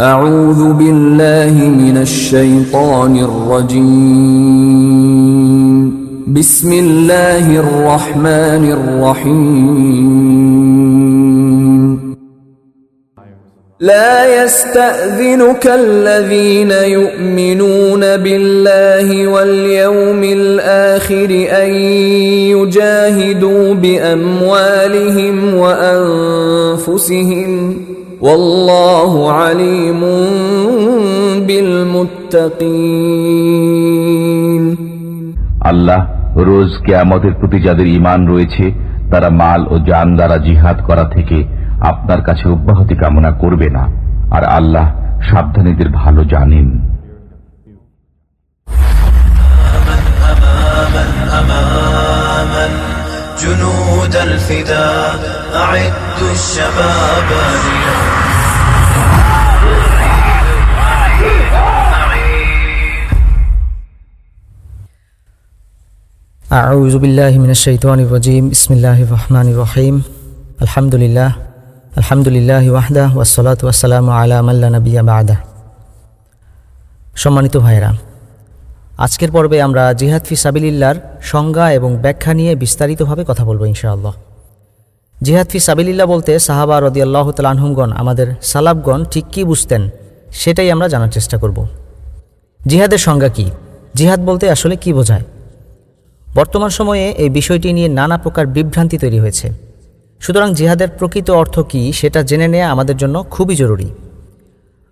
أعوذ بالله من الشيطان الرجيم. بسم الله الرحمن الرحيم. لا يستأذنك الذين يؤمنون بالله واليوم الآخر أن يجاهدوا بأموالهم وأنفسهم والله عليم بالمتقين আল্লাহ রোজ কেয়ামতের প্রতি যাদের ইমান রয়েছে তারা মাল ও জান দ্বারা জিহাদ করা থেকে আপনার কাছে অব্যাহতি কামনা করবে না আর আল্লাহ সাবধানীদের ভালো জানেন جنود الفداء أعدوا الشباب اليوم أعوذ بالله من الشيطان الرجيم بسم الله الرحمن الرحيم الحمد لله الحمد لله وحده والصلاة والسلام على من لا نبي بعده সম্মানিত ভাইরা আজকের পর্বে আমরা জিহাদ ফি সাবিলিল্লার সংজ্ঞা এবং ব্যাখ্যা নিয়ে বিস্তারিতভাবে কথা বলব ইনশাআল্লাহ। জিহাদ ফি সাবিলিল্লাহ বলতে সাহাবা রদি আল্লাহ তালানহুমগণ আমাদের সালাবগণ ঠিক কী বুঝতেন সেটাই আমরা জানার চেষ্টা করব। জিহাদের সংজ্ঞা কি? জিহাদ বলতে আসলে কি বোঝায়? বর্তমান সময়ে এই বিষয়টি নিয়ে নানা প্রকার বিভ্রান্তি তৈরি হয়েছে। সুতরাং জিহাদের প্রকৃত অর্থ কী সেটা জেনে নেওয়া আমাদের জন্য খুবই জরুরি।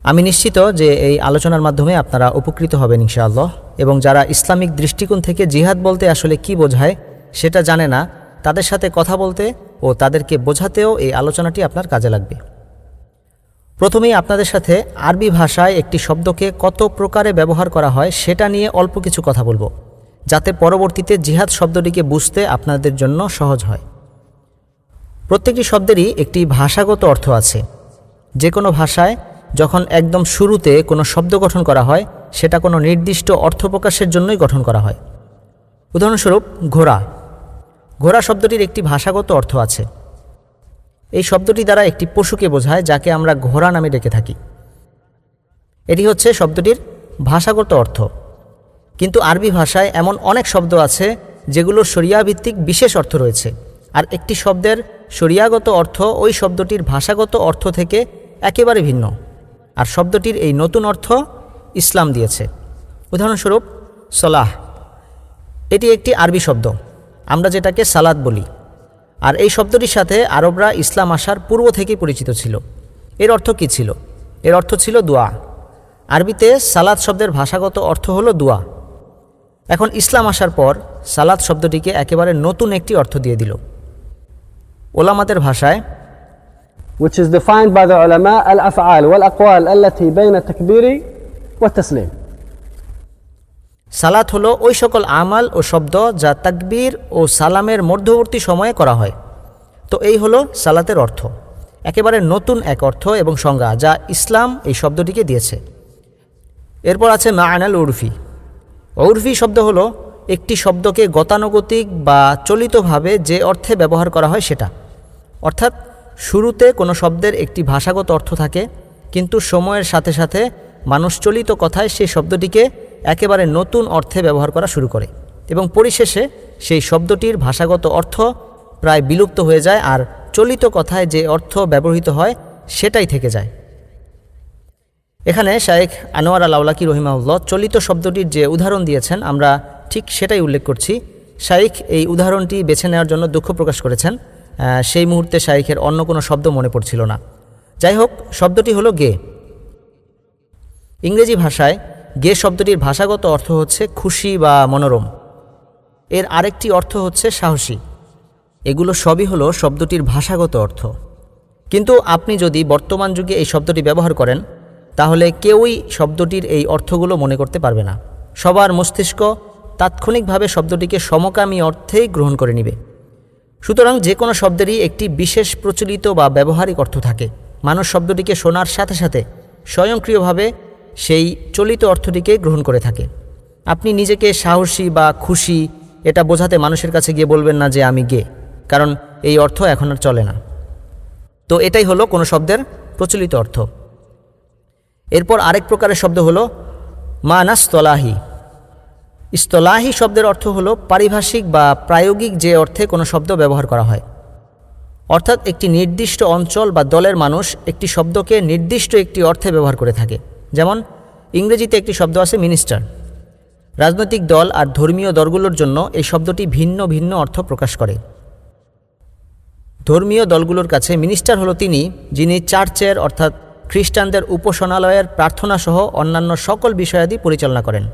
আমি নিশ্চিত যে এই আলোচনার মাধ্যমে আপনারা উপকৃত হবেন ইনশাআল্লাহ। এবং যারা ইসলামিক দৃষ্টিকোণ থেকে জিহাদ বলতে আসলে কি বোঝায় সেটা জানে না, তাদের সাথে কথা বলতে ও তাদেরকে বোঝাতেও এই আলোচনাটি আপনার কাজে লাগবে। প্রথমেই আপনাদের সাথে আরবি ভাষায় একটি শব্দকে কত প্রকারে ব্যবহার করা হয় সেটা নিয়ে অল্প কিছু কথা বলব, যাতে পরবর্তীতে জিহাদ শব্দটিকে বুঝতে আপনাদের জন্য সহজ হয়। প্রত্যেকটি শব্দেরই একটি ভাষাগত অর্থ আছে। যে কোনো ভাষায় যখন একদম শুরুতে কোনো শব্দ গঠন করা হয় সেটা কোনো নির্দিষ্ট অর্থ প্রকাশের জন্যই গঠন করা হয়। উদাহরণস্বরূপ, ঘোড়া। ঘোড়া শব্দটির একটি ভাষাগত অর্থ আছে। এই শব্দটি দ্বারা একটি পশুকে বোঝায় যাকে আমরা ঘোড়া নামে ডেকে থাকি। এটি হচ্ছে শব্দটির ভাষাগত অর্থ। কিন্তু আরবি ভাষায় এমন অনেক শব্দ আছে যেগুলোর শরিয়াভিত্তিক বিশেষ অর্থ রয়েছে। আর একটি শব্দের সরিয়াগত অর্থ ওই শব্দটির ভাষাগত অর্থ থেকে একেবারে ভিন্ন। আর শব্দটির এই নতুন অর্থ ইসলাম দিয়েছে। উদাহরণস্বরূপ, সলাহ। এটি একটি আরবি শব্দ। আমরা যেটাকে সালাদ বলি। আর এই শব্দটির সাথে আরবরা ইসলাম আসার পূর্ব থেকে পরিচিত ছিল। এর অর্থ কী ছিল? এর অর্থ ছিল দোয়া। আরবিতে সালাদ শব্দের ভাষাগত অর্থ হলো দোয়া। এখন ইসলাম আসার পর সালাদ শব্দটিকে একেবারে নতুন একটি অর্থ দিয়ে দিল। ওলামাদের ভাষায়, which is defined by the ulama, al-af'al wal-aqwal allati bayna takbiri ওয়াতাসলিম সালাত হলো ওই সকল আমাল ও শব্দ যা তাকবীর ও সালামের মধ্যবর্তী সময়ে করা হয়। তো এই হলো সালাতের অর্থ। একেবারে নতুন এক অর্থ এবং সংজ্ঞা যা ইসলাম এই শব্দটিকে দিয়েছে। এরপর আছে মায়ানাল উর্ফি। উর্ফি শব্দ হলো একটি শব্দকে গতানুগতিক বা চলিতভাবে যে অর্থে ব্যবহার করা হয় সেটা। অর্থাৎ শুরুতে কোনো শব্দের একটি ভাষাগত অর্থ থাকে, কিন্তু সময়ের সাথে সাথে মানুষ চলিত কথায় সেই শব্দটিকে একেবারে নতুন অর্থে ব্যবহার করা শুরু করে এবং পরিশেষে সেই শব্দটির ভাষাগত অর্থ প্রায় বিলুপ্ত হয়ে যায় আর চলিত কথায় যে অর্থ ব্যবহৃত হয় সেটাই থেকে যায়। এখানে শায়েখ আনোয়ার আল আউলাকি রহিমাউল্লাহ চলিত শব্দটির যে উদাহরণ দিয়েছেন, আমরা ঠিক সেটাই উল্লেখ করছি। শাইখ এই উদাহরণটি বেছে নেওয়ার জন্য দুঃখ প্রকাশ করেছেন। সেই মুহূর্তে শাইখের অন্য কোনো শব্দ মনে পড়ছিল না। যাই হোক, শব্দটি হলো গে। ইংরেজি ভাষায় গে শব্দটির ভাষাগত অর্থ হচ্ছে খুশি বা মনোরম। এর আরেকটি অর্থ হচ্ছে সাহসী। এগুলো সবই হলো শব্দটির ভাষাগত অর্থ। কিন্তু আপনি যদি বর্তমান যুগে এই শব্দটি ব্যবহার করেন, তাহলে কেউই শব্দটির এই অর্থগুলো মনে করতে পারবে না। সবার মস্তিষ্ক তাৎক্ষণিকভাবে শব্দটিকে সমকামী অর্থেই গ্রহণ করে নিবে। সুতরাং যে কোনো শব্দেরই একটি বিশেষ প্রচলিত বা ব্যবহারিক অর্থ থাকে। মানুষ শব্দটিকে শোনার সাথে সাথে স্বয়ংক্রিয়ভাবে সেই চলিত অর্থটিকে গ্রহণ করে থাকে। আপনি নিজেকে সাহসী বা খুশি, এটা বোঝাতে মানুষের কাছে গিয়ে বলবেন না যে আমি গে, কারণ এই অর্থ এখন আর চলে না। তো এটাই হলো কোনো শব্দের প্রচলিত অর্থ। এরপর আরেক প্রকারের শব্দ হলো মানাস্তলাহি। ইস্তলাহি শব্দের অর্থ হলো পারিভাষিক বা প্রায়োগিক যে অর্থে কোনো শব্দ ব্যবহার করা হয়। অর্থাৎ একটি নির্দিষ্ট অঞ্চল বা দলের মানুষ একটি শব্দকে নির্দিষ্ট একটি অর্থে ব্যবহার করে থাকে। যেমন, ইংরেজিতে একটি শব্দ আছে মিনিস্টার রাজনৈতিক দল আর ধর্মীয় দলগুলোর জন্য এই শব্দটি ভিন্ন ভিন্ন অর্থ প্রকাশ করে। ধর্মীয় দলগুলোর কাছে মিনিস্টার হলো তিনি, যিনি চার্চের অর্থাৎ খ্রিস্টানদের উপাসনালয়ের প্রার্থনা সহ অন্যান্য সকল বিষয়াদি পরিচালনা করেন।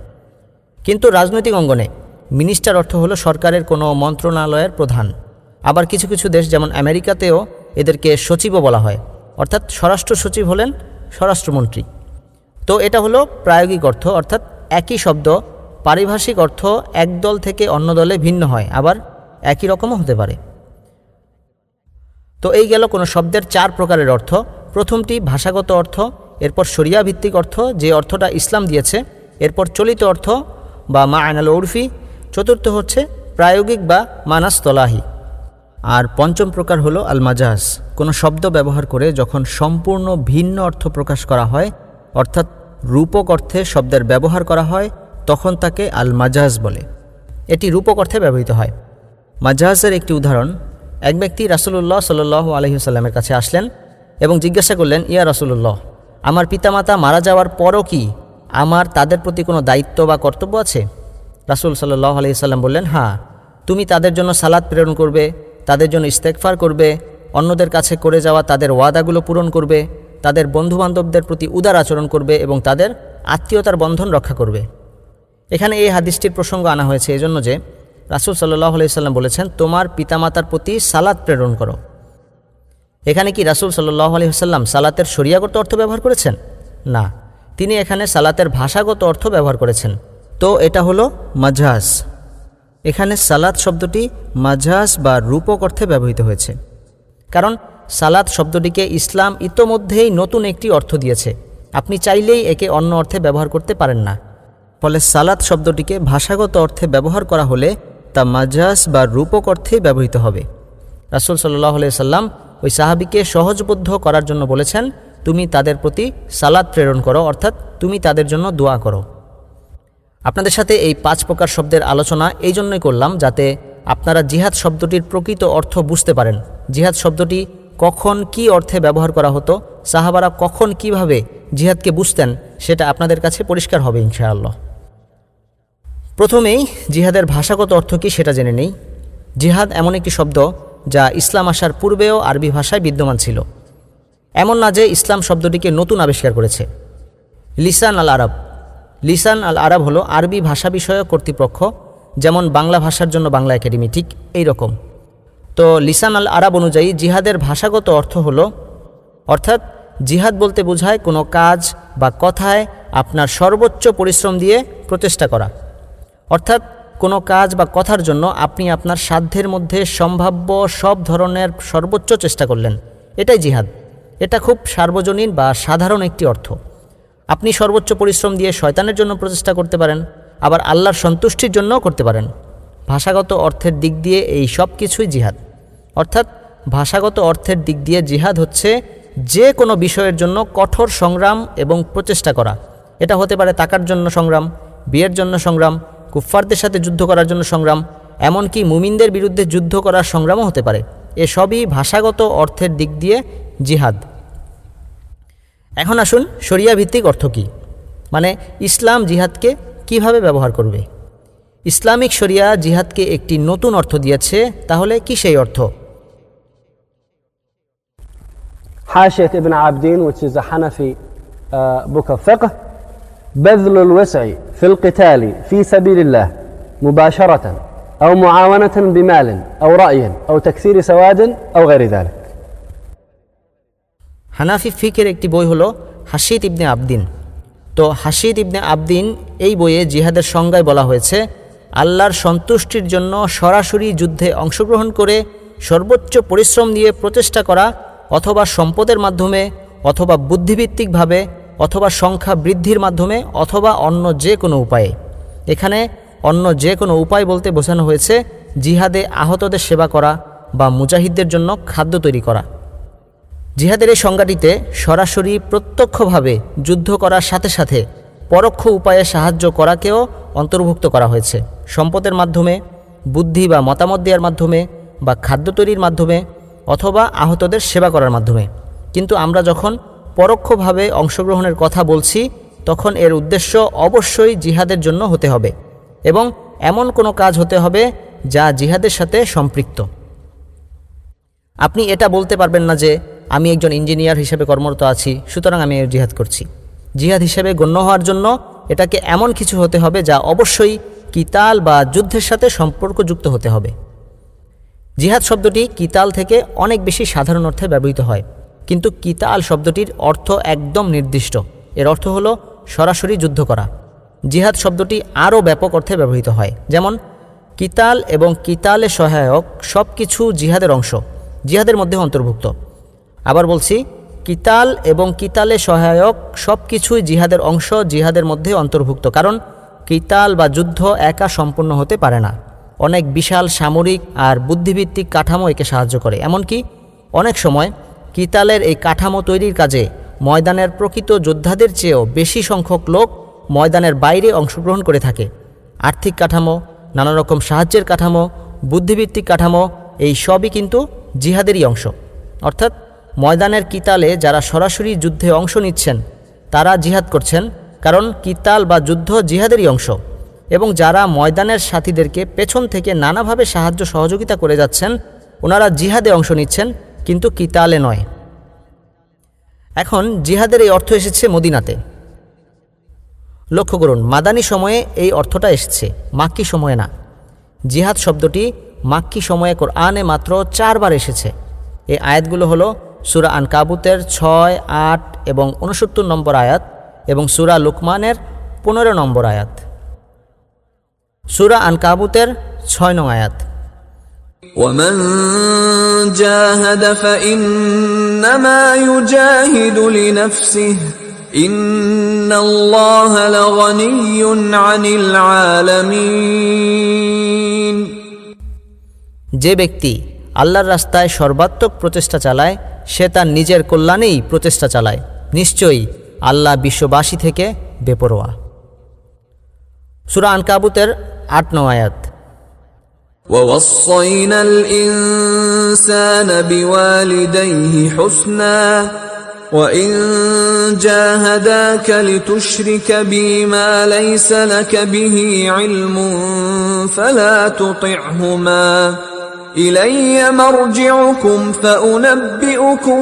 কিন্তু রাজনৈতিক অঙ্গনে মিনিস্টার অর্থ হলো সরকারের কোনো মন্ত্রণালয়ের প্রধান। আবার কিছু কিছু দেশ যেমন আমেরিকাতেও এদেরকে সচিবও বলা হয়। অর্থাৎ স্বরাষ্ট্র সচিব হলেন স্বরাষ্ট্রমন্ত্রী। তো এটা হলো প্রায়োগিক অর্থ, অর্থাৎ একই শব্দ, পারিভাষিক অর্থ এক দল থেকে অন্য দলে ভিন্ন হয়, আবার একই রকমও হতে পারে। তো এই গেল কোনো শব্দের চার প্রকারের অর্থ। প্রথমটি ভাষাগত অর্থ, এরপর সরিয়া ভিত্তিক অর্থ, যে অর্থটা ইসলাম দিয়েছে, এরপর চলিত অর্থ বা মা আনাল উর্ফি, চতুর্থ হচ্ছে প্রায়োগিক বা মানাস্তলাহি। আর পঞ্চম প্রকার হলো আল কোনো শব্দ ব্যবহার করে যখন সম্পূর্ণ ভিন্ন অর্থ প্রকাশ করা হয়, অর্থাৎ রূপক অর্থে শব্দের ব্যবহার করা হয়, তখন তাকে আল মাজাজ বলে। এটি রূপক অর্থে ব্যবহৃত হয়। মাজাজের একটি উদাহরণ, এক ব্যক্তি রাসুলুল্লাহ সাল আলহিহাস্লামের কাছে আসলেন এবং জিজ্ঞাসা করলেন, ইয়া রাসুলুল্লাহ, আমার পিতামাতা মারা যাওয়ার পরও কি আমার তাদের প্রতি কোনো দায়িত্ব বা কর্তব্য আছে? রাসুল সাল্লাহ আলহিসাল্লাম বললেন হ্যাঁ তুমি তাদের জন্য সালাদ প্রেরণ করবে, তাদের জন্য ইস্তেকফার করবে, অন্যদের কাছে করে যাওয়া তাদের ওয়াদাগুলো পূরণ করবে তাদের বন্ধুবান্ধবদের প্রতি উদার আচরণ করবে এবং তাদের আত্মীয়তার বন্ধন রক্ষা করবে। এখানে এই হাদিসটির প্রসঙ্গ আনা হয়েছে এজন্য যে রাসুল সাল্লাহ আলাইসাল্লাম বলেছেন, তোমার পিতামাতার প্রতি সালাদ প্রেরণ করো। এখানে কি রাসুল সাল্লাহ আলহিহাল্লাম সালাতের শরিয়াগত অর্থ ব্যবহার করেছেন? না। তিনি এখানে সালাতের ভাষাগত অর্থ ব্যবহার করেছেন। তো এটা হলো মাঝাজ। এখানে সালাত শব্দটি মাঝাজ বা রূপক অর্থে ব্যবহৃত হয়েছে। কারণ সালাত শব্দটিকে ইসলাম ইতোমধ্যেই নতুন একটি অর্থ দিয়েছে। আপনি চাইলেই একে অন্য অর্থে ব্যবহার করতে পারেন না। ফলে সালাত শব্দটিকে ভাষাগত অর্থে ব্যবহার করা হলে তা মাজাস বা রূপক অর্থেই ব্যবহৃত হবে। রাসুল সাল্লাহ সাল্লাম ওই সাহাবিকে সহজবদ্ধ করার জন্য বলেছেন, তুমি তাদের প্রতি সালাদ প্রেরণ করো, অর্থাৎ তুমি তাদের জন্য দোয়া করো। আপনাদের সাথে এই পাঁচ প্রকার শব্দের আলোচনা এই জন্যই করলাম যাতে আপনারা জিহাদ শব্দটির প্রকৃত অর্থ বুঝতে পারেন। জিহাদ শব্দটি কখন কি অর্থে ব্যবহার করা হতো, সাহাবারা কখন কীভাবে জিহাদকে বুঝতেন, সেটা আপনাদের কাছে পরিষ্কার হবে ইনশাআল্লাহ। প্রথমেই জিহাদের ভাষাগত অর্থ কী সেটা জেনে নেই। জিহাদ এমন একটি শব্দ যা ইসলাম আসার পূর্বেও আরবি ভাষায় বিদ্যমান ছিল। এমন না যে ইসলাম শব্দটিকে নতুন আবিষ্কার করেছে। লিসান আল আরব। লিসান আল আরব হলো আরবি ভাষা বিষয়ক কর্তৃপক্ষ, যেমন বাংলা ভাষার জন্য বাংলা একাডেমি ঠিক এই রকম। তো লিসান আল আরব অনুযায়ী জিহাদের ভাষাগত অর্থ হলো, অর্থাৎ জিহাদ বলতে বোঝায় কোনো কাজ বা কথায় আপনার সর্বোচ্চ পরিশ্রম দিয়ে প্রচেষ্টা করা। অর্থাৎ কোনো কাজ বা কথার জন্য আপনি আপনার সাধ্যের মধ্যে সম্ভাব্য সব ধরনের সর্বোচ্চ চেষ্টা করলেন। এটাই জিহাদ। এটা খুব সার্বজনীন বা সাধারণ একটি অর্থ। আপনি সর্বোচ্চ পরিশ্রম দিয়ে শয়তানের জন্য প্রচেষ্টা করতে পারেন, আবার আল্লাহর সন্তুষ্টির জন্যও করতে পারেন। ভাষাগত অর্থের দিক দিয়ে এই সব কিছুই জিহাদ। অর্থাৎ ভাষাগত অর্থের দিক দিয়ে জিহাদ হচ্ছে যে কোনো বিষয়ের জন্য কঠোর সংগ্রাম এবং প্রচেষ্টা করা। এটা হতে পারে টাকার জন্য সংগ্রাম, বিয়ের জন্য সংগ্রাম, কুফফারদের সাথে যুদ্ধ করার জন্য সংগ্রাম, এমনকি মুমিনদের বিরুদ্ধে যুদ্ধ করার সংগ্রামও হতে পারে। এসবই ভাষাগত অর্থের দিক দিয়ে জিহাদ। এখন আসুন শরিয়া ভিত্তিক অর্থ কী? মানে ইসলাম জিহাদকে কীভাবে ব্যবহার করবে? ইসলামিক শরিয়া জিহাদকে একটি নতুন অর্থ দিয়েছে, তাহলে কি সেই অর্থ? حاشية ابن عابدين which is a Hanafi uh, book of fiqh بذل الوسع في القتال في سبيل الله مباشرة أو معاونة بمال أو رأي أو تكثير سواد أو غير ذلك হানাফি ফিকের একটি বই হলো হাসিদ ইবনে আবদিন তো হাসিদ ইবনে আবদিন এই বইয়ে জিহাদের সংজ্ঞায় বলা হয়েছে আল্লাহর সন্তুষ্টির জন্য সরাসরি যুদ্ধে অংশগ্রহণ করে সর্বোচ্চ পরিশ্রম দিয়ে প্রচেষ্টা করা অথবা সম্পদের মাধ্যমে, অথবা বুদ্ধিভিত্তিকভাবে অথবা সংখ্যা বৃদ্ধির মাধ্যমে, অথবা অন্য যে কোনো উপায়ে। এখানে অন্য যে কোনো উপায় বলতে বোঝানো হয়েছে জিহাদে আহতদের সেবা করা বা মুজাহিদদের জন্য খাদ্য তৈরি করা। জিহাদের এই সংজ্ঞাটিতে সরাসরি প্রত্যক্ষভাবে যুদ্ধ করার সাথে সাথে পরোক্ষ উপায়ে সাহায্য করাকেও অন্তর্ভুক্ত করা হয়েছে। সম্পদের মাধ্যমে, বুদ্ধি বা মতামত দেওয়ার মাধ্যমে বা খাদ্য তৈরির মাধ্যমে অথবা আহতদের সেবা করার মাধ্যমে। কিন্তু আমরা যখন পরোক্ষভাবে অংশগ্রহণের কথা বলছি, তখন এর উদ্দেশ্য অবশ্যই জিহাদের জন্য হতে হবে এবং এমন কোনো কাজ হতে হবে যা জিহাদের সাথে সম্পৃক্ত। আপনি এটা বলতে পারবেন না যে, আমি একজন ইঞ্জিনিয়ার হিসেবে কর্মরত আছি, সুতরাং আমি জিহাদ করছি। জিহাদ হিসেবে গণ্য হওয়ার জন্য এটাকে এমন কিছু হতে হবে যা অবশ্যই কিতাল বা যুদ্ধের সাথে সম্পর্কযুক্ত হতে হবে। জিহাদ শব্দটি কিতাল থেকে অনেক বেশি সাধারণ অর্থে ব্যবহৃত হয়। কিন্তু কিতাল শব্দটির অর্থ একদম নির্দিষ্ট। এর অর্থ হল সরাসরি যুদ্ধ করা। জিহাদ শব্দটি আরও ব্যাপক অর্থে ব্যবহৃত হয়। যেমন, কিতাল এবং কিতালে সহায়ক সব কিছু জিহাদের অংশ। জিহাদের মধ্যে অন্তর্ভুক্ত। আবার বলছি, কিতাল এবং কিতালে সহায়ক সব কিছুই জিহাদের অংশ জিহাদের মধ্যে অন্তর্ভুক্ত। কারণ, কিতাল বা যুদ্ধ একা সম্পূর্ণ হতে পারে না। অনেক বিশাল সামরিক আর বুদ্ধিভিত্তিক কাঠামো একে সাহায্য করে। এমনকি অনেক সময় কিতালের এই কাঠামো তৈরির কাজে ময়দানের প্রকৃত যোদ্ধাদের চেয়েও বেশি সংখ্যক লোক ময়দানের বাইরে অংশগ্রহণ করে থাকে। আর্থিক কাঠামো নানা রকম সাহায্যের কাঠামো বুদ্ধিভিত্তিক কাঠামো, এই সবই কিন্তু জিহাদেরই অংশ। অর্থাৎ ময়দানের কিতালে যারা সরাসরি যুদ্ধে অংশ নিচ্ছেন, তারা জিহাদ করছেন, কারণ কিতাল বা যুদ্ধ জিহাদেরই অংশ। এবং যারা ময়দানের সাথীদেরকে পেছন থেকে নানাভাবে সাহায্য সহযোগিতা করে যাচ্ছেন, ওনারা জিহাদে অংশ নিচ্ছেন, কিন্তু কিতালে নয়। এখন জিহাদের এই অর্থ এসেছে মদিনাতে। লক্ষ্য করুন, মাদানী সময়ে এই অর্থটা এসেছে, মাক্কি সময়ে না। জিহাদ শব্দটি মাক্কি সময়ে কোরআনে মাত্র চারবার এসেছে। এই আয়াতগুলো হলো সুরা আন কাবুতের ছয়, আট এবং উনসত্তর নম্বর আয়াত এবং সুরা লুকমানের পনেরো নম্বর আয়াত। সুরা আন কাবুতের ছয় নং আয়াত ومن جاهد فإنما يجاهد لنفسه إن الله لغني عن العالمين যে ব্যক্তি আল্লাহর রাস্তায় সর্বাত্মক প্রচেষ্টা চালায় সে তার নিজের কল্যাণেই প্রচেষ্টা চালায় নিশ্চয়ই আল্লাহ বিশ্ববাসী থেকে বেপরোয়া সুরা আনকাবুতের আট নং আয়াত ووصينا الإنسان بوالديه حسنا وإن جاهداك لتشرك بي ما ليس لك به علم فلا تطعهما إلي مرجعكم فأنبئكم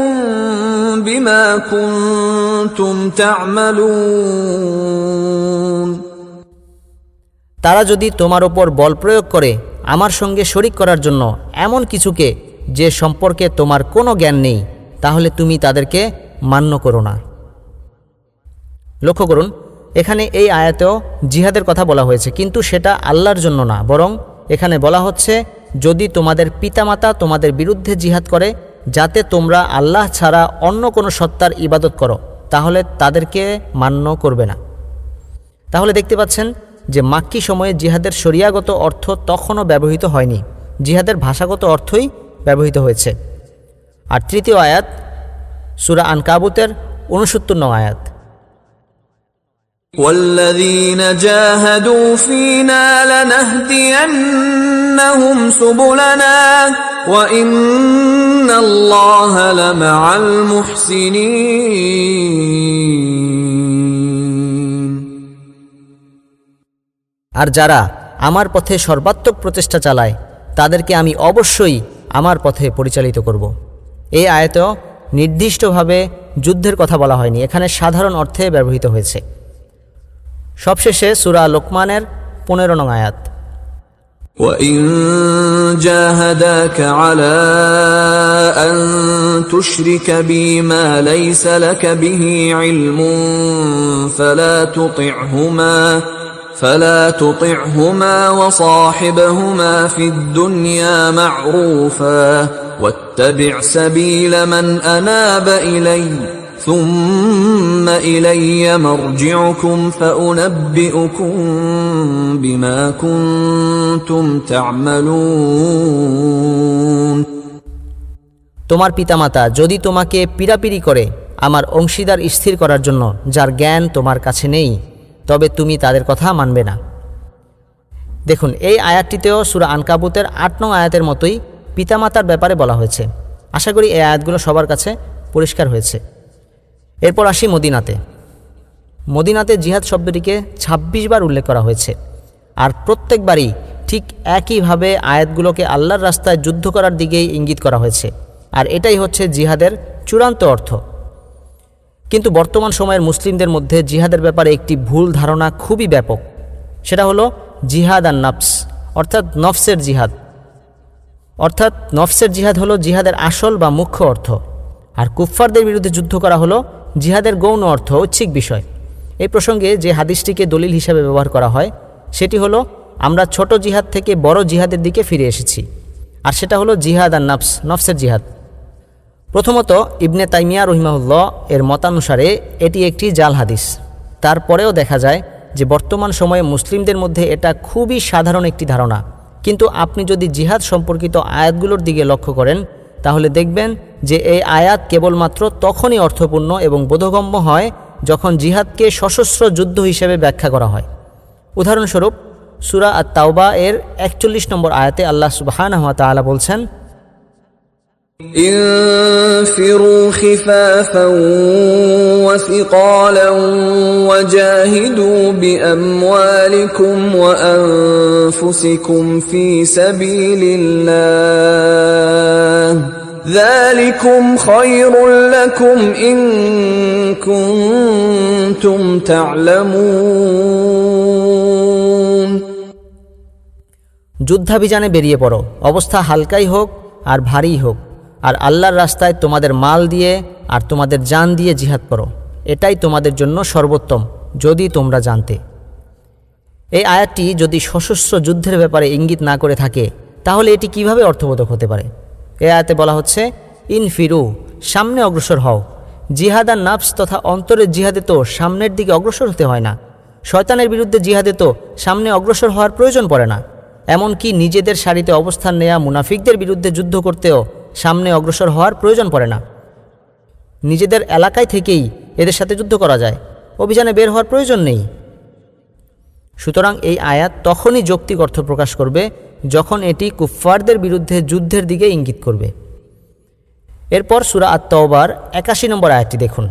بما كنتم تعملون তারা যদি তোমার ওপর বল প্রয়োগ করে আমার সঙ্গে শরিক করার জন্য এমন কিছুকে যে সম্পর্কে তোমার কোনো জ্ঞান নেই, তাহলে তুমি তাদেরকে মান্য করো না। লক্ষ্য করুন, এখানে এই আয়াতেও জিহাদের কথা বলা হয়েছে, কিন্তু সেটা আল্লাহর জন্য না, বরং এখানে বলা হচ্ছে, যদি তোমাদের পিতামাতা তোমাদের বিরুদ্ধে জিহাদ করে, যাতে তোমরা আল্লাহ ছাড়া অন্য কোনো সত্তার ইবাদত করো, তাহলে তাদেরকে মান্য করবে না। তাহলে দেখতে পাচ্ছেন যে মাক্কি সময়ে জিহাদের শরিয়াগত অর্থ তখনও ব্যবহৃত হয়নি জিহাদের ভাষাগত অর্থই ব্যবহৃত হয়েছে আর তৃতীয় আয়াত সুরা আনকাবুতের উনসত্তর নং আয়াত والذين جاهدوا فينا لنهدينهم سبلنا وإن الله لمع المحسنين আর যারা আমার পথে সর্বাত্মক প্রচেষ্টা চালায় তাদেরকে আমি অবশ্যই আমার পথে পরিচালিত করব। এই আয়তেও নির্দিষ্টভাবে যুদ্ধের কথা বলা হয়নি এখানে সাধারণ অর্থে ব্যবহৃত হয়েছে সবশেষে সুরা লোকমানের পনেরো নং আয়াত وإن جاهداك على أن تشرك بي ما ليس لك به علم فلا تطعهما فلا تطعهما وصاحبهما في الدنيا معروفا واتبع سبيل من أناب إليّ ثم إلي مرجعكم فأنبئكم بما كنتم تعملون তোমার পিতামাতা যদি তোমাকে পিরাপিরি করে আমার অংশীদার স্থির করার জন্য যার জ্ঞান তোমার কাছে নেই তবে তুমি তাদের কথা মানবে না। দেখুন, এই আয়াতটিতেও সুরা আনকাবুতের আট নং আয়াতের মতোই পিতামাতার ব্যাপারে বলা হয়েছে। আশা করি এই আয়াতগুলো সবার কাছে পরিষ্কার হয়েছে। এরপর আসি মদিনাতে। মদিনাতে জিহাদ শব্দটিকে ২৬ বার উল্লেখ করা হয়েছে। আর প্রত্যেকবারই ঠিক একইভাবে আয়াতগুলোকে আল্লাহর রাস্তায় যুদ্ধ করার দিকেই ইঙ্গিত করা হয়েছে। আর এটাই হচ্ছে জিহাদের চূড়ান্ত অর্থ। কিন্তু বর্তমান সময়ের মুসলিমদের মধ্যে জিহাদের ব্যাপারে একটি ভুল ধারণা খুবই ব্যাপক। সেটা হলো জিহাদ আর নফস, অর্থাৎ নফসের জিহাদ। অর্থাৎ নফসের জিহাদ হলো জিহাদের আসল বা মুখ্য অর্থ, আর কুফফারদের বিরুদ্ধে যুদ্ধ করা হলো জিহাদের গৌণ অর্থ ঐচ্ছিক বিষয়। এই প্রসঙ্গে যে হাদিসটিকে দলিল হিসাবে ব্যবহার করা হয়, সেটি হলো, আমরা ছোট জিহাদ থেকে বড় জিহাদের দিকে ফিরে এসেছি। আর সেটা হলো জিহাদ আর নফস, নফসের জিহাদ। প্রথমত ইবনে তাইমিয়া রহিমাউল্লাহ এর মতানুসারে এটি একটি জাল হাদিস। তারপরেও দেখা যায় যে বর্তমান সময়ে মুসলিমদের মধ্যে এটা খুবই সাধারণ একটি ধারণা। কিন্তু আপনি যদি জিহাদ সম্পর্কিত আয়াতগুলোর দিকে লক্ষ্য করেন, তাহলে দেখবেন যে এই আয়াত কেবলমাত্র তখনই অর্থপূর্ণ এবং বোধগম্য হয় যখন জিহাদকে সশস্ত্র যুদ্ধ হিসেবে ব্যাখ্যা করা হয়। উদাহরণস্বরূপ, সুরা আর তাওবা এর একচল্লিশ নম্বর আয়াতে আল্লাহ সুবাহান তালা বলছেন انفروا خفافا وثقالا وجاهدوا باموالكم وانفسكم في سبيل الله ذلكم خير لكم ان كنتم تعلمون যুদ্ধাভিযানে বেরিয়ে পড়ো অবস্থা হালকাই হোক আর ভারী হোক আর আল্লাহর রাস্তায় তোমাদের মাল দিয়ে আর তোমাদের জান দিয়ে জিহাদ করো। এটাই তোমাদের জন্য সর্বোত্তম, যদি তোমরা জানতে। এই আয়াতটি যদি সশস্ত্র যুদ্ধের ব্যাপারে ইঙ্গিত না করে থাকে, তাহলে এটি কীভাবে অর্থবোধক হতে পারে? এ আয়াতে বলা হচ্ছে, ইন ফিরু, সামনে অগ্রসর হও। জিহাদ আর নাফস তথা অন্তরের জিহাদে তো সামনের দিকে অগ্রসর হতে হয় না। শয়তানের বিরুদ্ধে জিহাদে তো সামনে অগ্রসর হওয়ার প্রয়োজন পড়ে না। এমনকি নিজেদের সারিতে অবস্থান নেয়া মুনাফিকদের বিরুদ্ধে যুদ্ধ করতেও সামনে অগ্রসর হওয়ার প্রয়োজন পড়ে না। নিজেদের এলাকায় থেকেই এদের সাথে যুদ্ধ করা যায়। অভিযানে বের হওয়ার প্রয়োজন নেই। সুতরাং এই আয়াত তখনই যৌক্তিক অর্থ প্রকাশ করবে যখন এটি কুফফারদের বিরুদ্ধে যুদ্ধের দিকে ইঙ্গিত করবে। এরপর সুরা আত্মাওবার একাশি নম্বর আয়াতটি দেখুন।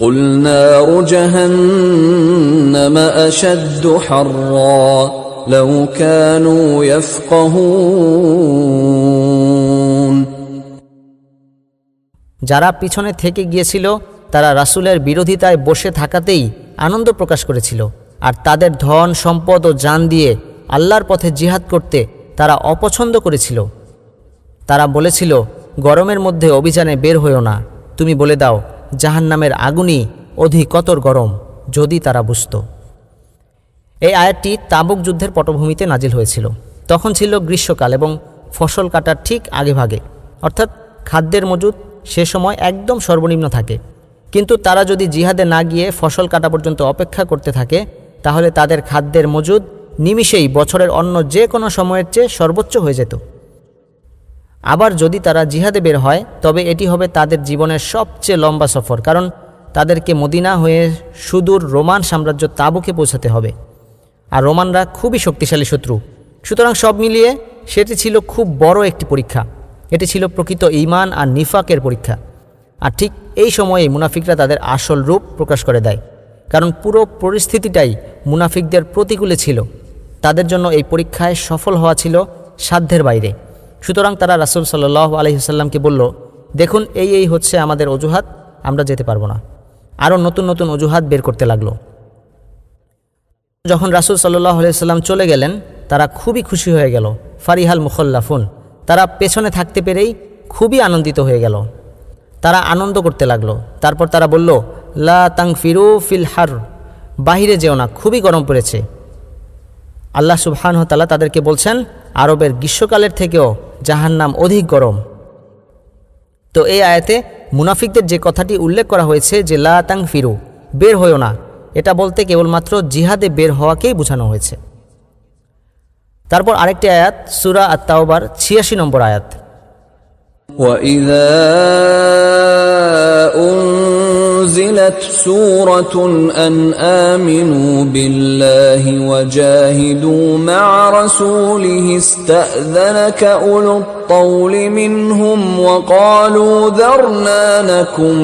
قل نار جهنم أشد حرا لو كانوا يفقهون যারা পিছনে থেকে গিয়েছিল তারা রাসূলের বিরোধিতায় বসে থাকাতেই আনন্দ প্রকাশ করেছিল আর তাদের ধন সম্পদ ও যান দিয়ে আল্লাহর পথে জিহাদ করতে তারা অপছন্দ করেছিল তারা বলেছিল গরমের মধ্যে অভিযানে বের হয়েও না তুমি বলে দাও জাহান্নামের আগুনই অধিকতর গরম, যদি তারা বুঝত। এই আয়াতটি তাবুক যুদ্ধের পটভূমিতে নাজিল হয়েছিল। তখন ছিল গ্রীষ্মকাল এবং ফসল কাটার ঠিক আগে ভাগে অর্থাৎ খাদ্যের মজুদ সে সময় একদম সর্বনিম্ন থাকে। কিন্তু তারা যদি জিহাদে না গিয়ে ফসল কাটা পর্যন্ত অপেক্ষা করতে থাকে, তাহলে তাদের খাদ্যের মজুদ নিমিষেই বছরের অন্য যে কোনো সময়ের চেয়ে সর্বোচ্চ হয়ে যেত। আবার যদি তারা জিহাদে বের হয়, তবে এটি হবে তাদের জীবনের সবচেয়ে লম্বা সফর, কারণ তাদেরকে মদিনা হয়ে সুদূর রোমান সাম্রাজ্য তাবুকে পৌঁছাতে হবে। আর রোমানরা খুবই শক্তিশালী শত্রু। সুতরাং সব মিলিয়ে সেটি ছিল খুব বড় একটি পরীক্ষা। এটি ছিল প্রকৃত ইমান আর নিফাকের পরীক্ষা। আর ঠিক এই সময়ে মুনাফিকরা তাদের আসল রূপ প্রকাশ করে দেয়। কারণ পুরো পরিস্থিতিটাই মুনাফিকদের প্রতিকূলে ছিল। তাদের জন্য এই পরীক্ষায় সফল হওয়া ছিল সাধ্যের বাইরে। সুতরাং তারা রাসুল সাল্লাহ আলহিহাল্লামকে বলল, দেখুন, এই এই হচ্ছে আমাদের অজুহাত, আমরা যেতে পারব না। আরও নতুন নতুন অজুহাত বের করতে লাগল। যখন রাসুল সাল্লাহ আলাইসাল্লাম চলে গেলেন, তারা খুবই খুশি হয়ে গেল। ফারিহাল মুখল্লাফুন, তারা পেছনে থাকতে পেরেই খুবই আনন্দিত হয়ে গেল। তারা আনন্দ করতে লাগল। তারপর তারা বলল, লা তাং ফিরু ফিল হার, বাহিরে যেও না, খুবই গরম পড়েছে। আল্লাহ সুবহান তালা তাদেরকে বলছেন আরবের গ্রীষ্মকালের থেকেও জাহান্নাম অধিক গরম তো এই আয়াতে মুনাফিকদের যে কথাটি উল্লেখ করা হয়েছে যে লা তাং ফিরু বের হয়েও না এটা বলতে কেবলমাত্র জিহাদে বের হওয়াকেই বোঝানো হয়েছে তারপর আরেকটি আয়াত সুরা আত্মাওবার ছিয়াশি নম্বর আয়াত وإذا أنزلت سورة أن آمنوا بالله وجاهدوا مع رسوله استأذنك أولو الطول منهم وقالوا ذرنا نكن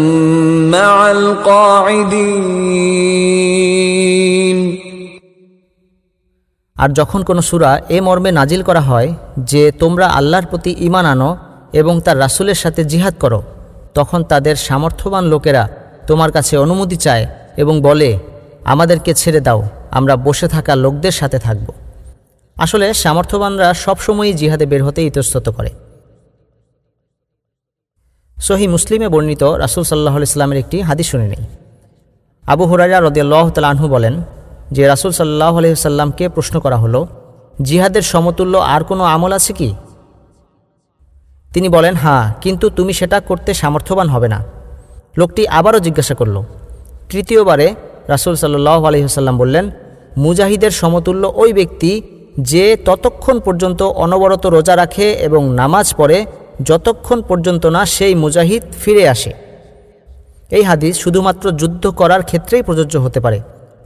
مع القاعدين আর যখন কোনো সুরা এ মর্মে নাজিল করা হয় যে তোমরা আল্লাহর প্রতি ইমান আনো এবং তার রাসূলের সাথে জিহাদ করো তখন তাদের সামর্থ্যবান লোকেরা তোমার কাছে অনুমতি চায় এবং বলে, আমাদেরকে ছেড়ে দাও, আমরা বসে থাকা লোকদের সাথে থাকব। আসলে সামর্থ্যবানরা সবসময়ই জিহাদে বের হতে ইতস্তত করে। সহি মুসলিমে বর্ণিত রাসুল সাল্লাহ ইসলামের একটি হাদিস শুনে নেই। আবু হুরাইরা রদিয়াল্লাহ তালাহু বলেন যে, রাসুল সাল্লাহ আলহিসাল্লামকে প্রশ্ন করা হলো, জিহাদের সমতুল্য আর কোনো আমল আছে কি? তিনি বলেন হ্যাঁ কিন্তু তুমি সেটা করতে সামর্থ্যবান হবে না। লোকটি আবারও জিজ্ঞাসা করল, তৃতীয়বারে রাসুল সাল্লাহ আলহিহাল্লাম বললেন, মুজাহিদের সমতুল্য ওই ব্যক্তি যে ততক্ষণ পর্যন্ত অনবরত রোজা রাখে এবং নামাজ পড়ে, যতক্ষণ পর্যন্ত না সেই মুজাহিদ ফিরে আসে। এই হাদিস শুধুমাত্র যুদ্ধ করার ক্ষেত্রেই প্রযোজ্য হতে পারে।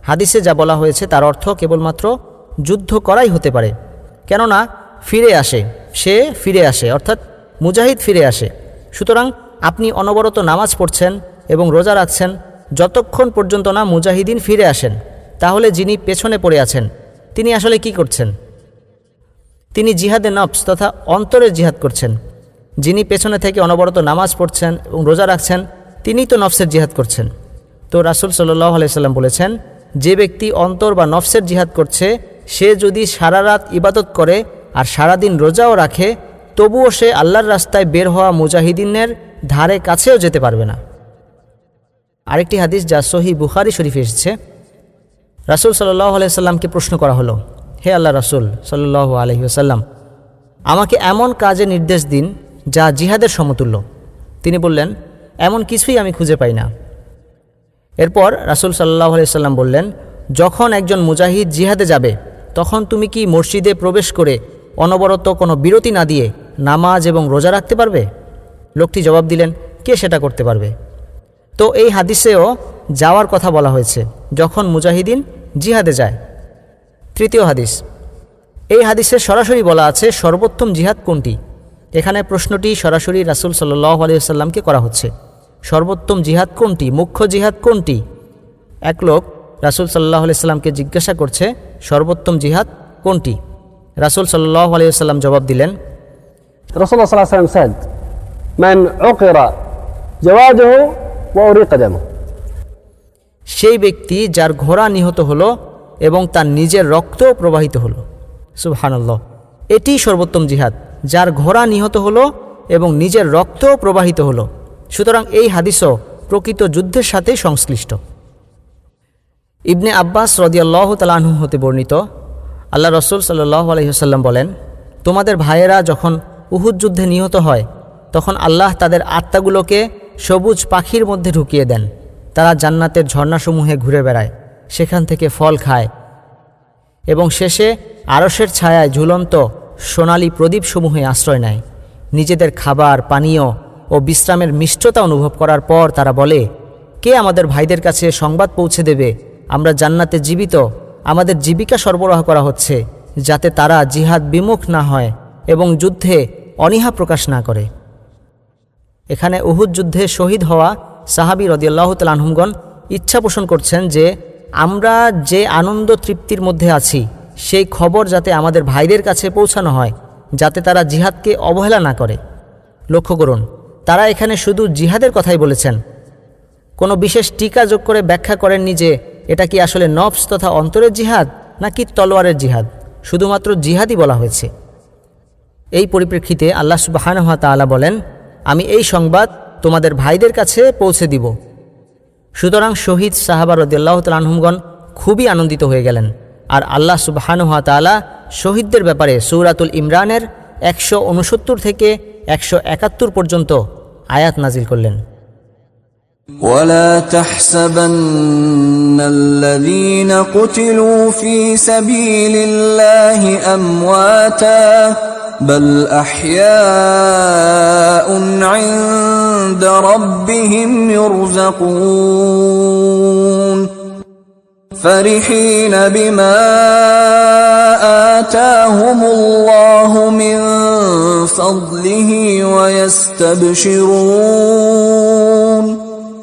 হাদিসে যা বলা হয়েছে তার অর্থ কেবলমাত্র যুদ্ধ করাই হতে পারে। কেননা, ফিরে আসে, সে ফিরে আসে, অর্থাৎ মুজাহিদ ফিরে আসে। সুতরাং আপনি অনবরত নামাজ পড়ছেন এবং রোজা রাখছেন, যতক্ষণ পর্যন্ত না মুজাহিদিন ফিরে আসেন, তাহলে যিনি পেছনে পড়ে আছেন, তিনি আসলে কি করছেন? তিনি জিহাদে নফস তথা অন্তরের জিহাদ করছেন। যিনি পেছনে থেকে অনবরত নামাজ পড়ছেন এবং রোজা রাখছেন তিনিই তো নফসের জিহাদ করছেন। তো রাসুল সাল্লাহ আলাইসাল্লাম বলেছেন, যে ব্যক্তি অন্তর বা নফসের জিহাদ করছে, সে যদি সারা রাত ইবাদত করে আর সারাদিন রোজাও রাখে, তবুও সে আল্লাহর রাস্তায় বের হওয়া মুজাহিদিনের ধারে কাছেও যেতে পারবে না। আরেকটি হাদিস যা সহি বুখারি শরীফে এসেছে। রাসুল সাল্লাহ আলাইসাল্লামকে প্রশ্ন করা হলো, হে আল্লাহ রাসুল সাল্লাহ আলহিহাসাল্লাম আমাকে এমন কাজে নির্দেশ দিন যা জিহাদের সমতুল্য। তিনি বললেন, এমন কিছুই আমি খুঁজে পাই না। এরপর রাসুল সাল্লাহ আলাইসাল্লাম বললেন, যখন একজন মুজাহিদ জিহাদে যাবে, তখন তুমি কি মসজিদে প্রবেশ করে অনবরত কোনো বিরতি না দিয়ে নামাজ এবং রোজা রাখতে পারবে? লোকটি জবাব দিলেন, কে সেটা করতে পারবে? তো এই হাদিসেও যাওয়ার কথা বলা হয়েছে, যখন মুজাহিদিন জিহাদে যায়। তৃতীয় হাদিস, এই হাদিসে সরাসরি বলা আছে সর্বোত্তম জিহাদ কোনটি? এখানে প্রশ্নটি সরাসরি রাসুল সাল্লাহ আলিয়াল্লামকে করা হচ্ছে। সর্বোত্তম জিহাদ কোনটি? মুখ্য জিহাদ কোনটি? এক লোক রাসুল সাল্লাহ আলিয়াল্লামকে জিজ্ঞাসা করছে, সর্বোত্তম জিহাদ কোনটি? রাসুল সাল্লাহ আলিয়াল্লাম জবাব দিলেন রসুল্লাহ সাল্লাহ সাল্লাম মান অকেরা জওয়াজহ ওরি কাদাম সেই ব্যক্তি যার ঘোড়া নিহত হলো এবং তার নিজের রক্ত প্রবাহিত হলো। সুবহানাল্লাহ। এটি সর্বোত্তম জিহাদ। যার ঘোড়া নিহত হলো এবং নিজের রক্ত প্রবাহিত হলো। সুতরাং এই হাদিসও প্রকৃত যুদ্ধের সাথে সংশ্লিষ্ট। ইবনে আব্বাস রদিয়াল্লাহ তালাহু হতে বর্ণিত, আল্লাহ রসুল সাল্লাহ আলহিহসাল্লাম বলেন, তোমাদের ভাইয়েরা যখন উহুদ যুদ্ধে নিহত হয় তখন আল্লাহ তাদের আত্মাগুলোকে সবুজ পাখির মধ্যে ঢুকিয়ে দেন। তারা জান্নাতের ঝর্ণাসমূহে ঘুরে বেড়ায়, সেখান থেকে ফল খায় এবং শেষে আরসের ছায়ায় ঝুলন্ত সোনালি প্রদীপসমূহে আশ্রয় নেয়। নিজেদের খাবার, পানীয় ও বিশ্রামের মিষ্টতা অনুভব করার পর তারা বলে, কে আমাদের ভাইদের কাছে সংবাদ পৌঁছে দেবে? আমরা জান্নাতে জীবিত। আমাদের জীবিকা সরবরাহ করা হচ্ছে, যাতে তারা জিহাদ বিমুখ না হয় এবং যুদ্ধে অনীহা প্রকাশ না করে। এখানে উহুদ যুদ্ধে শহীদ হওয়া সাহাবি রদিয়াল্লাহ তালাহমগণ ইচ্ছা পোষণ করছেন যে আমরা যে আনন্দ তৃপ্তির মধ্যে আছি, সেই খবর যাতে আমাদের ভাইদের কাছে পৌঁছানো হয়, যাতে তারা জিহাদকে অবহেলা না করে। লক্ষ্য করুন, তারা এখানে শুধু জিহাদের কথাই বলেছেন। কোনো বিশেষ টিকা যোগ করে ব্যাখ্যা করেননি যে এটা কি আসলে নফস তথা অন্তরের জিহাদ, নাকি তলোয়ারের জিহাদ, শুধুমাত্র জিহাদই বলা হয়েছে। এই পরিপ্রেক্ষিতে আল্লাহ সুবাহানহা তালা বলেন আমি এই সংবাদ তোমাদের ভাইদের কাছে পৌঁছে দিব সুতরাং শহীদ সাহাবা রদিয়াল্লাহ তালাহমগণ খুবই আনন্দিত হয়ে গেলেন আর আল্লাহ সুবাহানুহা তালা শহীদদের ব্যাপারে সৌরাতুল ইমরানের একশো উনসত্তর থেকে একশো একাত্তর পর্যন্ত আয়াত নাজিল করলেন ولا تحسبن الذين قتلوا في سبيل الله امواتا بل احياء عند ربهم يرزقون فرحين بما آتاهم الله من فضله ويستبشرون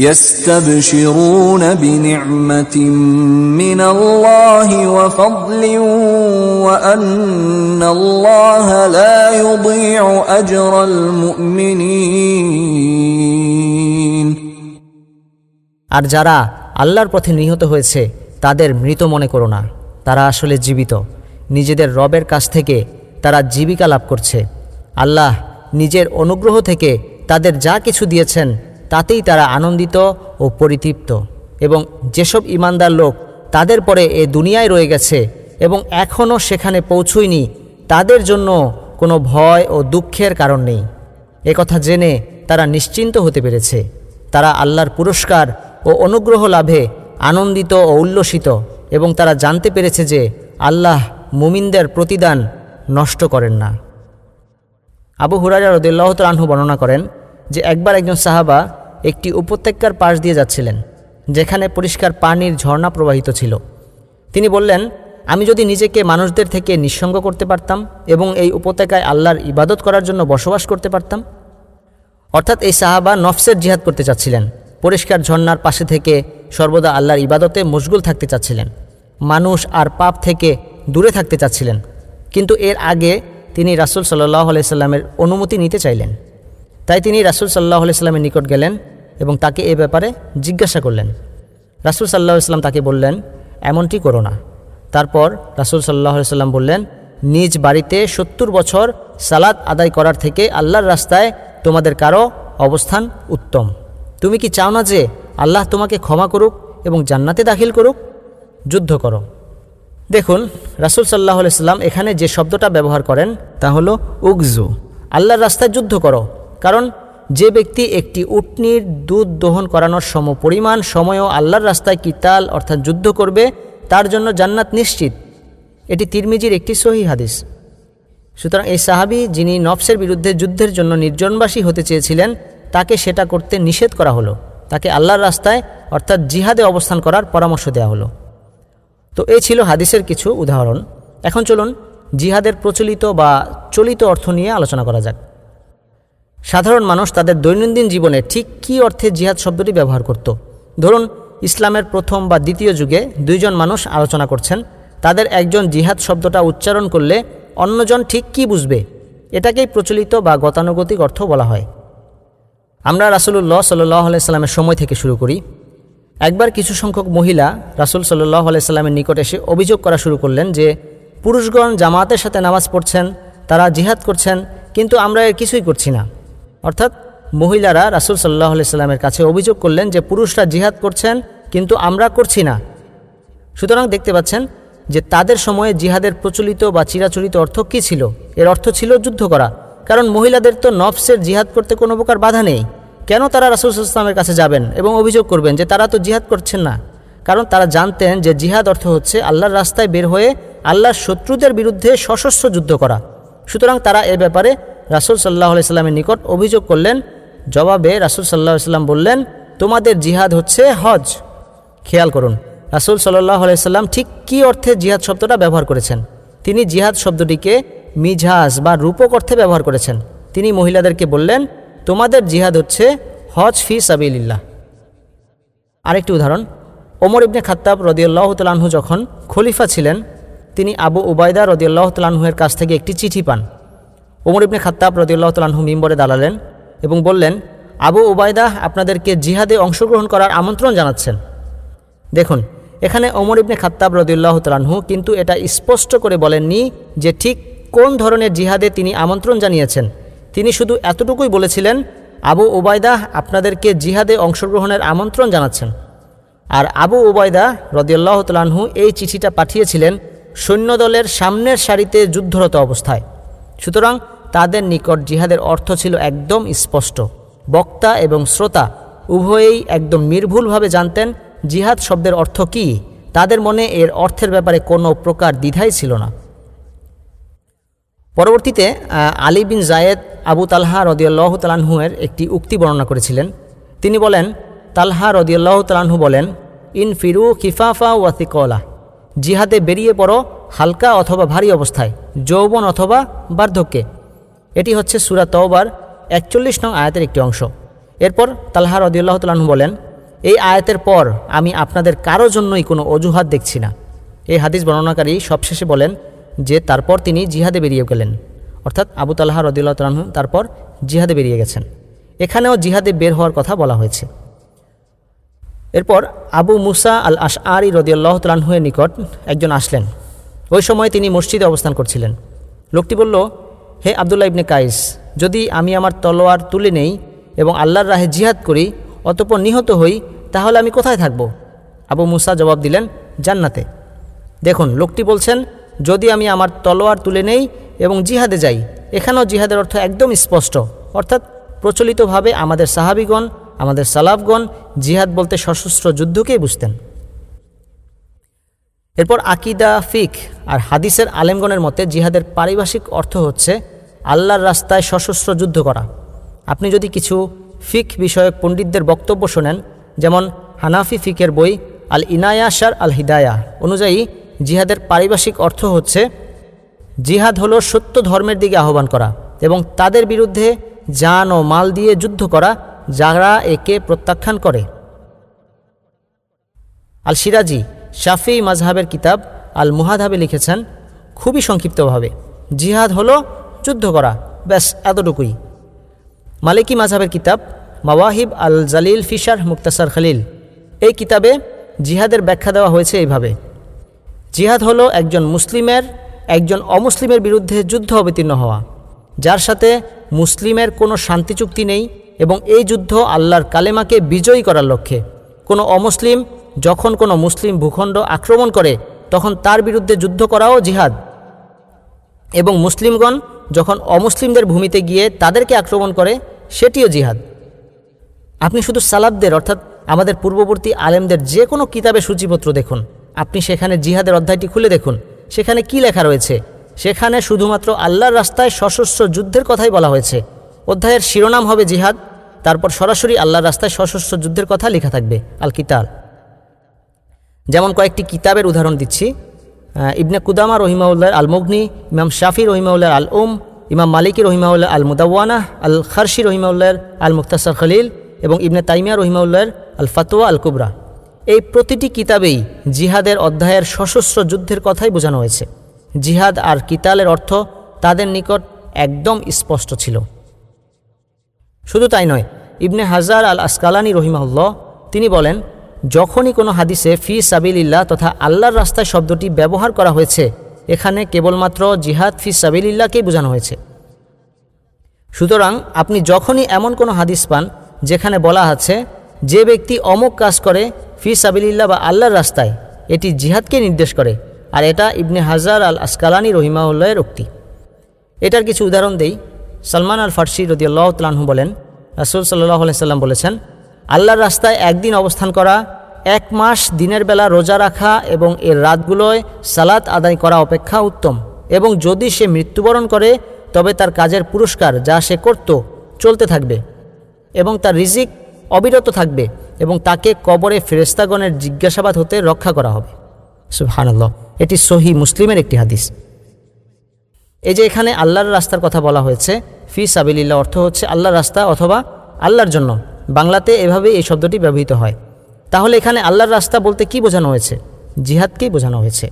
يستبشرون بنعمة من الله وفضل وأن الله لا يضيع أجر المؤمنين আর যারা আল্লাহর পথে নিহত হয়েছে তাদের মৃত মনে করো না তারা আসলে জীবিত নিজেদের রবের কাছ থেকে তারা জীবিকা লাভ করছে আল্লাহ নিজের অনুগ্রহ থেকে তাদের যা কিছু দিয়েছেন তাতেই তারা আনন্দিত ও পরিতৃপ্ত। এবং যেসব ইমানদার লোক তাদের পরে এ দুনিয়ায় রয়ে গেছে এবং এখনও সেখানে পৌঁছয়নি, তাদের জন্য কোনো ভয় ও দুঃখের কারণ নেই। একথা জেনে তারা নিশ্চিন্ত হতে পেরেছে। তারা আল্লাহর পুরস্কার ও অনুগ্রহ লাভে আনন্দিত ও উল্লসিত এবং তারা জানতে পেরেছে যে আল্লাহ মুমিনদের প্রতিদান নষ্ট করেন না। আবু হুরারা রদুল্লাহ আনহু বর্ণনা করেন যে একবার একজন সাহাবা একটি উপত্যকার পাশ দিয়ে যাচ্ছিলেন, যেখানে পরিষ্কার পানির ঝর্ণা প্রবাহিত ছিল। তিনি বললেন, আমি যদি নিজেকে মানুষদের থেকে নিঃসঙ্গ করতে পারতাম এবং এই উপত্যকায় আল্লাহর ইবাদত করার জন্য বসবাস করতে পারতাম? অর্থাৎ এই সাহাবা নফসের জিহাদ করতে চাচ্ছিলেন, পরিষ্কার ঝর্ণার পাশে থেকে সর্বদা আল্লাহর ইবাদতে মশগুল থাকতে চাচ্ছিলেন, মানুষ আর পাপ থেকে দূরে থাকতে চাচ্ছিলেন। কিন্তু এর আগে তিনি রাসুল সাল্লাহ আলাইস্লামের অনুমতি নিতে চাইলেন। তাই তিনি রাসুল সাল্লাহ আলাইস্লামের নিকট গেলেন এবং তাকে এ ব্যাপারে জিজ্ঞাসা করলেন। রাসুল সাল্লাহ ইসলাম তাকে বললেন, এমনটি করো না। তারপর রাসুল সাল্লাহ সাল্লাম বললেন, নিজ বাড়িতে সত্তর বছর সালাত আদায় করার থেকে আল্লাহর রাস্তায় তোমাদের কারও অবস্থান উত্তম। তুমি কি চাও না যে আল্লাহ তোমাকে ক্ষমা করুক এবং জান্নাতে দাখিল করুক? যুদ্ধ করো। দেখুন, রাসুল সাল্লাহ সাল্লাম এখানে যে শব্দটা ব্যবহার করেন তা হলো উগজু আল্লাহর রাস্তায় যুদ্ধ করো। কারণ যে ব্যক্তি একটি উটনির দুধ দহন করানোর সম পরিমাণ, সময়ও আল্লাহর রাস্তায় কিতাল অর্থাৎ যুদ্ধ করবে, তার জন্য জান্নাত নিশ্চিত। এটি তিরমিজির একটি সহি হাদিস। সুতরাং এই সাহাবি যিনি নফসের বিরুদ্ধে যুদ্ধের জন্য নির্জনবাসী হতে চেয়েছিলেন, তাকে সেটা করতে নিষেধ করা হলো। তাকে আল্লাহর রাস্তায় অর্থাৎ জিহাদে অবস্থান করার পরামর্শ দেওয়া হলো। তো এই ছিল হাদিসের কিছু উদাহরণ। এখন চলুন জিহাদের প্রচলিত বা চলিত অর্থ নিয়ে আলোচনা করা যাক। সাধারণ মানুষ তাদের দৈনন্দিন জীবনে ঠিক কী অর্থে জিহাদ শব্দটি ব্যবহার করত? ধরুন, ইসলামের প্রথম বা দ্বিতীয় যুগে দুইজন মানুষ আলোচনা করছেন, তাদের একজন জিহাদ শব্দটা উচ্চারণ করলে অন্যজন ঠিক কি বুঝবে? এটাকেই প্রচলিত বা গতানুগতিক অর্থ বলা হয়। আমরা রাসুলুল্লাহ সাল্লাহ আলাইস্লামের সময় থেকে শুরু করি। একবার কিছু সংখ্যক মহিলা রাসুল সাল্লাহ আলাইস্লামের নিকট এসে অভিযোগ করা শুরু করলেন যে, পুরুষগণ জামাতের সাথে নামাজ পড়ছেন, তারা জিহাদ করছেন, কিন্তু আমরা এর কিছুই করছি না। অর্থাৎ মহিলারা রাসুল সাল্লাহ আলাইস্লামের কাছে অভিযোগ করলেন যে পুরুষরা জিহাদ করছেন, কিন্তু আমরা করছি না। সুতরাং দেখতে পাচ্ছেন যে তাদের সময়ে জিহাদের প্রচলিত বা চিরাচরিত অর্থ কী ছিল? এর অর্থ ছিল যুদ্ধ করা। কারণ মহিলাদের তো নফসের জিহাদ করতে কোনো প্রকার বাধা নেই। কেন তারা রাসুল ইসলামের কাছে যাবেন এবং অভিযোগ করবেন যে তারা তো জিহাদ করছেন না? কারণ তারা জানতেন যে জিহাদ অর্থ হচ্ছে আল্লাহর রাস্তায় বের হয়ে আল্লাহর শত্রুদের বিরুদ্ধে সশস্ত্র যুদ্ধ করা। সুতরাং তারা এ ব্যাপারে রাসুল সাল্লাহ সাল্লামের নিকট অভিযোগ করলেন। জবাবে রাসুল সাল্লাহ সাল্লাম বললেন, তোমাদের জিহাদ হচ্ছে হজ। খেয়াল করুন, রাসুল সাল্লাহ আলাইসাল্লাম ঠিক কী অর্থে জিহাদ শব্দটা ব্যবহার করেছেন? তিনি জিহাদ শব্দটিকে মিঝাজ বা রূপক অর্থে ব্যবহার করেছেন। তিনি মহিলাদেরকে বললেন, তোমাদের জিহাদ হচ্ছে হজ ফি সাবিল্লাহ আরেকটি উদাহরণ, ওমর ইবনে খাত্তাব রদিউল্লাহ তালাহু যখন খলিফা ছিলেন, তিনি আবু উবায়দা রদিয়াল্লাহ তালাহুয়ের কাছ থেকে একটি চিঠি পান। ওমর ইবনে খাত্তাব রদিউল্লাহ তালাহু মিম্বরে দাঁড়ালেন এবং বললেন, আবু উবায়দা আপনাদেরকে জিহাদে অংশগ্রহণ করার আমন্ত্রণ জানাচ্ছেন। দেখুন, এখানে ওমর ইবনে খাত্তাব রদিউল্লাহ তালাহু কিন্তু এটা স্পষ্ট করে বলেননি যে ঠিক কোন ধরনের জিহাদে তিনি আমন্ত্রণ জানিয়েছেন। তিনি শুধু এতটুকুই বলেছিলেন, আবু ওবায়দা আপনাদেরকে জিহাদে অংশগ্রহণের আমন্ত্রণ জানাচ্ছেন। আর আবু ওবায়দা রদিয়াল্লাহ তালাহু এই চিঠিটা পাঠিয়েছিলেন সৈন্যদলের সামনের সারিতে যুদ্ধরত অবস্থায়। সুতরাং তাদের নিকট জিহাদের অর্থ ছিল একদম স্পষ্ট। বক্তা এবং শ্রোতা উভয়েই একদম নির্ভুলভাবে জানতেন জিহাদ শব্দের অর্থ কী। তাদের মনে এর অর্থের ব্যাপারে কোনো প্রকার দ্বিধাই ছিল না। পরবর্তীতে আলী বিন জায়েদ আবু তালহা রদিয়াল্লাহ তালাহুয়ের একটি উক্তি বর্ণনা করেছিলেন। তিনি বলেন, তালহা রদিয়াল্লাহ তালাহু বলেন, ইন ফিরু খিফাফা ওয়াতিকলা জিহাদে বেরিয়ে পড়ো হালকা অথবা ভারী অবস্থায়, যৌবন অথবা বার্ধক্যে। এটি হচ্ছে সুরা তওবার একচল্লিশ নং আয়াতের একটি অংশ। এরপর তালহা রদিউল্লাহ তালাহু বলেন, এই আয়াতের পর আমি আপনাদের কারও জন্যই কোনো অজুহাত দেখছি না। এই হাদিস বর্ণনাকারী সবশেষে বলেন যে তারপর তিনি জিহাদে বেরিয়ে গেলেন। অর্থাৎ আবু তাল্লাহা রদিউল্লাহ তালাহু তারপর জিহাদে বেরিয়ে গেছেন। এখানেও জিহাদে বের হওয়ার কথা বলা হয়েছে। এরপর আবু মুসা আল আশ আরি রদিয়াল্লাহ তালাহুয়ের নিকট একজন আসলেন। ওই সময় তিনি মসজিদে অবস্থান করছিলেন। লোকটি বলল, হে আবদুল্লাহ ইবনে কাইস, যদি আমি আমার তলোয়ার তুলে নেই এবং আল্লাহর রাহে জিহাদ করি, অতপর নিহত হই, তাহলে আমি কোথায় থাকব? আবু মুসা জবাব দিলেন, জান্নাতে। দেখুন, লোকটি বলছেন, যদি আমি আমার তলোয়ার তুলে নেই এবং জিহাদে যাই, এখানেও জিহাদের অর্থ একদম স্পষ্ট। অর্থাৎ প্রচলিতভাবে আমাদের সাহাবিগণ, আমাদের সালাফগণ জিহাদ বলতে সশস্ত্র যুদ্ধকেই বুঝতেন। এরপর আকিদা, ফিক আর হাদিসের আলেমগণের মতে জিহাদের পারিভাষিক অর্থ হচ্ছে আল্লাহর রাস্তায় সশস্ত্র যুদ্ধ করা। আপনি যদি কিছু ফিক বিষয়ক পণ্ডিতদের বক্তব্য শোনেন, যেমন হানাফি ফিকের বই আল ইনায়াসার আল হিদায়া অনুযায়ী জিহাদের পারিভাষিক অর্থ হচ্ছে জিহাদ হলো সত্য ধর্মের দিকে আহ্বান করা এবং তাদের বিরুদ্ধে যান ও মাল দিয়ে যুদ্ধ করা যারা একে প্রত্যাখ্যান করে। আল সিরাজি শাফি মাজহাবের কিতাব আল মুহাদাবে লিখেছেন খুবই সংক্ষিপ্তভাবে। জিহাদ হলো যুদ্ধ করা, ব্যাস, এতটুকুই। মালিকি মাজহাবের কিতাব মাওয়াহিব আল জালিল ফিশার মুক্তাসার খালিল। এই কিতাবে জিহাদের ব্যাখ্যা দেওয়া হয়েছে এইভাবে। জিহাদ হলো একজন মুসলিমের, একজন অমুসলিমের বিরুদ্ধে যুদ্ধ অবতীর্ণ হওয়া, যার সাথে মুসলিমের কোনো শান্তি চুক্তি নেই এবং এই যুদ্ধ আল্লাহর কালেমাকে বিজয়ী করার লক্ষ্যে। কোনো অমুসলিম যখন কোনো মুসলিম ভূখণ্ড আক্রমণ করে, তখন তার বিরুদ্ধে যুদ্ধ করাও জিহাদ। এবং মুসলিমগণ যখন অমুসলিমদের ভূমিতে গিয়ে তাদেরকে আক্রমণ করে, সেটিও জিহাদ। আপনি শুধু সালাবদের অর্থাৎ আমাদের পূর্ববর্তী আলেমদের যে কোনো কিতাবে সূচিপত্র দেখুন। আপনি সেখানে জিহাদের অধ্যায়টি খুলে দেখুন। সেখানে কি লেখা রয়েছে? সেখানে শুধুমাত্র আল্লাহর রাস্তায় সশস্ত্র যুদ্ধের কথাই বলা হয়েছে। অধ্যায়ের শিরোনাম হবে জিহাদ, তারপর সরাসরি আল্লাহর রাস্তায় সশস্ত্র যুদ্ধের কথা লেখা থাকবে আল কিতাল যেমন কয়েকটি কিতাবের উদাহরণ দিচ্ছি। ইবনে কুদামা রহিমাউল্লাহ আল মুগনি ইমাম শাফি রহিমাউল্লাহ আল উম ইমাম মালিকি রহিমাউল্লাহ আল মুদাওয়ানা আল খারশি রহিমাউল্লাহ আল মুক্তাসার খলিল এবং ইবনে তাইমিয়া রহিমাউল্লাহ আল ফাতোয়া আল কুবরা এই প্রতিটি কিতাবেই জিহাদের অধ্যায়ের সশস্ত্র যুদ্ধের কথাই বোঝানো হয়েছে। জিহাদ আর কিতালের অর্থ তাদের নিকট একদম স্পষ্ট ছিল। শুধু তাই নয়, ইবনে হাজার আল আসকালানি রহিমাউল্লাহ তিনি বলেন যখনই কোনো হাদিসে ফি সাবিল্লাহ তথা আল্লাহর রাস্তায় শব্দটি ব্যবহার করা হয়েছে, এখানে কেবলমাত্র জিহাদ ফি সাবিল্লাহকেই বোঝানো হয়েছে। সুতরাং আপনি যখনই এমন কোনো হাদিস পান, যেখানে বলা আছে, যে ব্যক্তি অমুক কাজ করে ফি সাবিল্লাহ বা আল্লাহর রাস্তায়, এটি জিহাদকে নির্দেশ করে। আর এটা ইবনে হাজার আল আসকালানি রহিমাউল্লাহের উক্তি। এটার কিছু উদাহরণ দেই। সলমান আল ফার্সি রদিয়াল্লাহ তালাহু বলেন, রাসুল সাল্লাহ সাল্লাম বলেছেন আল্লাহর রাস্তায় একদিন অবস্থান করা, এক মাস দিনের বেলা রোজা রাখা এবং এর রাতগুলোয় সালাত আদায় করা অপেক্ষা উত্তম। এবং যদি সে মৃত্যুবরণ করে, তবে তার কাজের পুরস্কার যা সে করত চলতে থাকবে এবং তার রিজিক অবিরত থাকবে এবং তাকে কবরে ফেরেস্তাগণের জিজ্ঞাসাবাদ হতে রক্ষা করা হবে। সুবহানাল্লাহ, এটি সহি মুসলিমের একটি হাদিস। এই যে এখানে আল্লাহর রাস্তার কথা বলা হয়েছে, ফি সাবিল্লা অর্থ হচ্ছে আল্লাহর রাস্তা অথবা আল্লাহর জন্য। বাংলাতে এভাবে এই শব্দটি ব্যবহৃত হয়। তাহলে এখানে আল্লাহর রাস্তা বলতে কি বোঝানো হয়েছে? জিহাদকেই বোঝানো হয়েছে?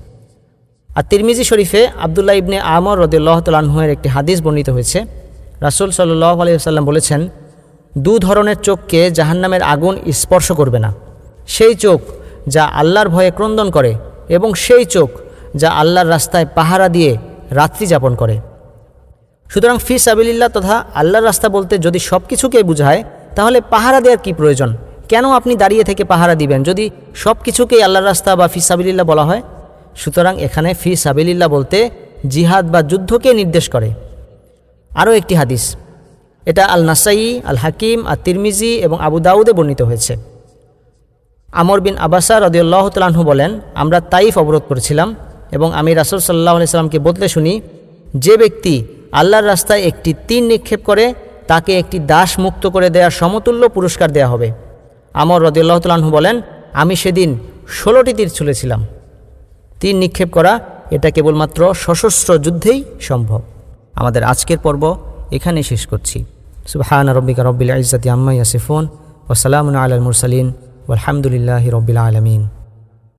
আর তিরমিজি শরীফে আবদুল্লাহ ইবনে আমর রদুল্লাহ তালাহের একটি হাদিস বর্ণিত হয়েছে। রাসুল সাল্লাহ আলিয়াল্লাম বলেছেন, দু ধরনের চোখকে জাহান্নামের আগুন স্পর্শ করবে না। সেই চোখ যা আল্লাহর ভয়ে ক্রন্দন করে এবং সেই চোখ যা আল্লাহর রাস্তায় পাহারা দিয়ে রাত্রি যাপন করে। সুতরাং ফি সাবিল্লাহ তথা আল্লাহর রাস্তা বলতে যদি সব কিছুকে বুঝায় তাহলে পাহারা দেওয়ার কি প্রয়োজন? কেন আপনি দাঁড়িয়ে থেকে পাহারা দিবেন? যদি সব কিছুকেই আল্লাহর রাস্তা বা ফি সাবিল্লাহ বলা হয়, সুতরাং এখানে ফি সাবিল্লাহ বলতে জিহাদ বা যুদ্ধকে নির্দেশ করে। আরও একটি হাদিস, এটা আল নাসাই আল হাকিম আর তিরমিজি এবং আবু দাউদে বর্ণিত হয়েছে। আমর বিন আবাসা রদিউল্লাহ তালাহু বলেন, আমরা তাইফ অবরোধ করেছিলাম এবং আমি রাসুল সাল্লাহ সাল্লামকে বদলে শুনি, যে ব্যক্তি আল্লাহর রাস্তায় একটি তিন নিক্ষেপ করে তাকে একটি দাস মুক্ত করে দেওয়ার সমতুল্য পুরস্কার দেয়া হবে। আমর রদিউল্লাহ তালাহু বলেন, আমি সেদিন ষোলোটি তীর ছুলেছিলাম। তীর নিক্ষেপ করা এটা কেবলমাত্র সশস্ত্র যুদ্ধেই সম্ভব। আমাদের আজকের পর্ব এখানেই শেষ করছি। সুবহান রব্বিকা রব্বিল ইজ্জাতি আম্মা ইয়াসিফুন ওসালামুন আলাল মুরসালিন আলহামদুলিল্লাহ রব্বিল আলমিন।